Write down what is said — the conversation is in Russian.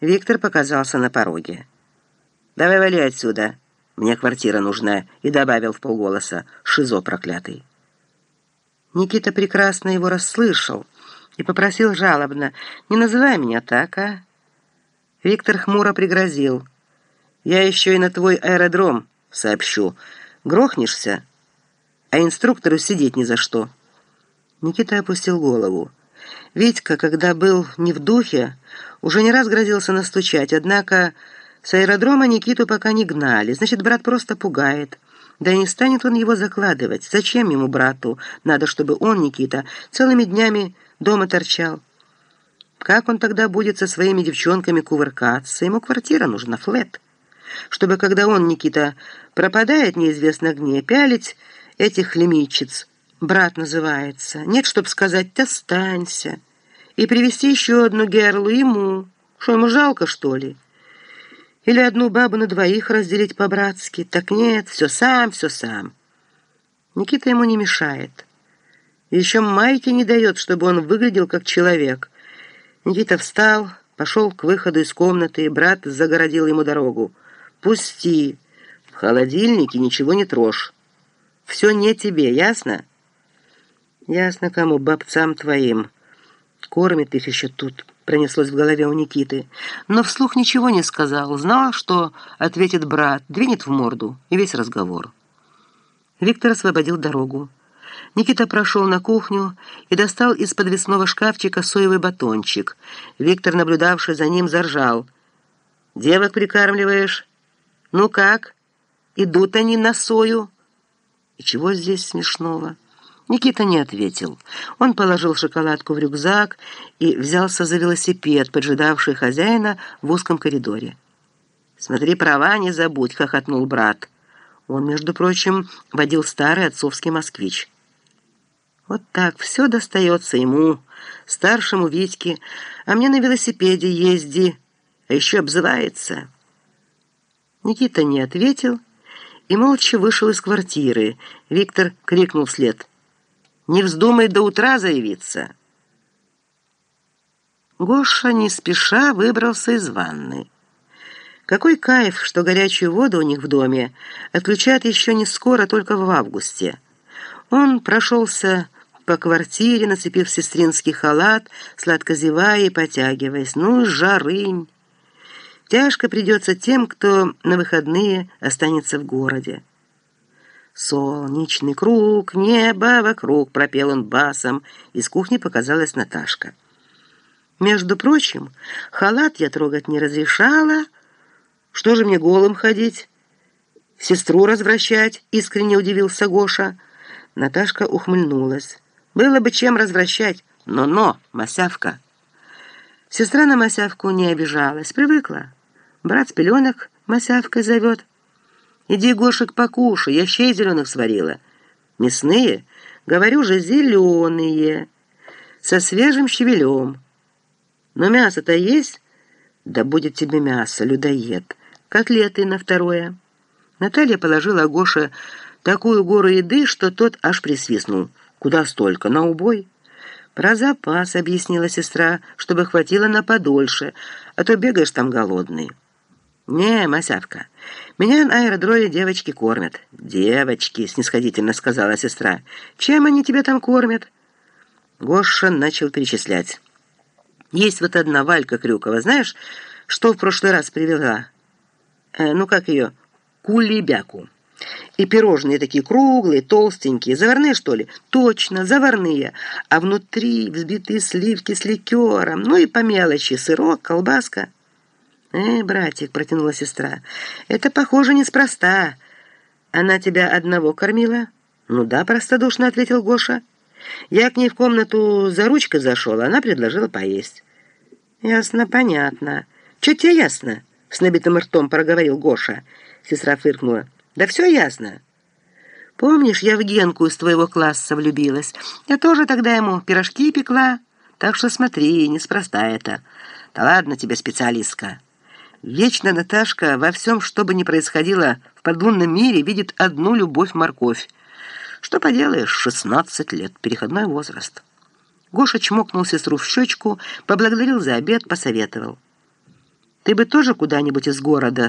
Виктор показался на пороге. «Давай вали отсюда, мне квартира нужна», и добавил в полголоса «Шизо проклятый». Никита прекрасно его расслышал и попросил жалобно «Не называй меня так, а?» Виктор хмуро пригрозил «Я еще и на твой аэродром сообщу. Грохнешься, а инструктору сидеть ни за что». Никита опустил голову. Витька, когда был не в духе, уже не раз грозился настучать, однако с аэродрома Никиту пока не гнали, значит, брат просто пугает. Да и не станет он его закладывать. Зачем ему, брату? Надо, чтобы он, Никита, целыми днями дома торчал. Как он тогда будет со своими девчонками кувыркаться? Ему квартира нужна, флет. Чтобы, когда он, Никита, пропадает неизвестно где, пялить этих лимитчиц, брат называется. Нет, чтоб сказать «останься» и привести еще одну герлу ему. Что, ему жалко, что ли? Или одну бабу на двоих разделить по-братски? Так нет, все сам, все сам. Никита ему не мешает. Еще майки не дает, чтобы он выглядел как человек. Никита встал, пошел к выходу из комнаты, и брат загородил ему дорогу. «Пусти! В холодильнике ничего не трожь. Все не тебе, ясно?» «Ясно кому, бабцам твоим». Кормит их еще тут, пронеслось в голове у Никиты. Но вслух ничего не сказал, знал, что ответит брат, двинет в морду, и весь разговор. Виктор освободил дорогу. Никита прошел на кухню и достал из подвесного шкафчика соевый батончик. Виктор, наблюдавший за ним, заржал. «Девок прикармливаешь? Ну как? Идут они на сою?» «И чего здесь смешного?» Никита не ответил. Он положил шоколадку в рюкзак и взялся за велосипед, поджидавший хозяина в узком коридоре. «Смотри, права не забудь», — хохотнул брат. Он, между прочим, водил старый отцовский москвич. Вот так все достается ему, старшему Витьке, а мне на велосипеде езди, а еще обзывается. Никита не ответил и молча вышел из квартиры. Виктор крикнул вслед — не вздумай до утра заявиться. Гоша не спеша выбрался из ванны. Какой кайф, что горячую воду у них в доме отключат еще не скоро, только в августе. Он прошелся по квартире, нацепив сестринский халат, сладко зевая и потягиваясь. Ну, жарынь! Тяжко придется тем, кто на выходные останется в городе. «Солнечный круг, небо вокруг», — пропел он басом. Из кухни показалась Наташка. «Между прочим, халат я трогать не разрешала. Что же мне голым ходить? Сестру развращать?» — искренне удивился Гоша. Наташка ухмыльнулась. «Было бы чем развращать, но-но, Масявка». Сестра на Масявку не обижалась, привыкла. Брат с пеленок Масявкой зовет. Иди, Гошек, покушай, я щей зеленых сварила. Мясные? Говорю же, зеленые, со свежим щавелем. Но мясо-то есть? Да будет тебе мясо, людоед. Котлеты на второе. Наталья положила Гоше такую гору еды, что тот аж присвистнул. Куда столько? На убой? Про запас, объяснила сестра, чтобы хватило на подольше, а то бегаешь там голодный. «Не, Масявка, меня на аэродроме девочки кормят». «Девочки», — снисходительно сказала сестра. «Чем они тебя там кормят?» Гоша начал перечислять. «Есть вот одна Валька Крюкова, знаешь, что в прошлый раз привела? Э, ну, как ее? Кулебяку. И пирожные такие круглые, толстенькие. Заварные, что ли? Точно, заварные. А внутри взбитые сливки с ликером. Ну и по мелочи сырок, колбаска». «Э, братик», — протянула сестра, — «это, похоже, неспроста. Она тебя одного кормила?» «Ну да», — простодушно ответил Гоша. «Я к ней в комнату за ручкой зашел, она предложила поесть». «Ясно, понятно. Че тебе ясно?» — с набитым ртом проговорил Гоша. Сестра фыркнула. «Да все ясно». «Помнишь, я в Генку из твоего класса влюбилась? Я тоже тогда ему пирожки пекла. Так что смотри, неспроста это. Да ладно тебе, специалистка». Вечно Наташка во всем, что бы ни происходило в подлунном мире, видит одну любовь-морковь. Что поделаешь, 16 лет, переходной возраст. Гоша чмокнул сестру в щечку, поблагодарил за обед, посоветовал. Ты бы тоже куда-нибудь из города